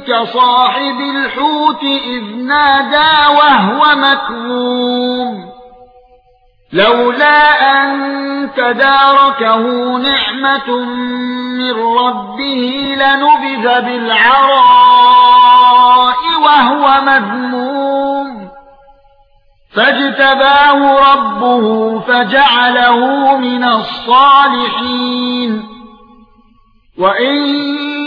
كصاحب الحوت إذ نادى وهو مكذوب لولا أن تداركه نعمة من ربه لنبذ بالعراء وهو مذموم. فاجتباه ربه فجعله من الصالحين. وإن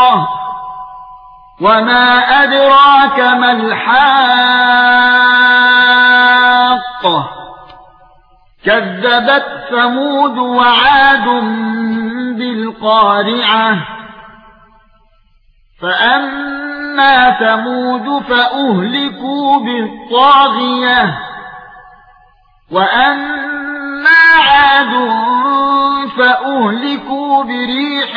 الحاقة وما أدراك ما الحاقة؟ كذبت ثمود وعاد بالقارعة. فأما ثمود فأهلكوا بالطاغية. وأما عاد فأهلكوا بريح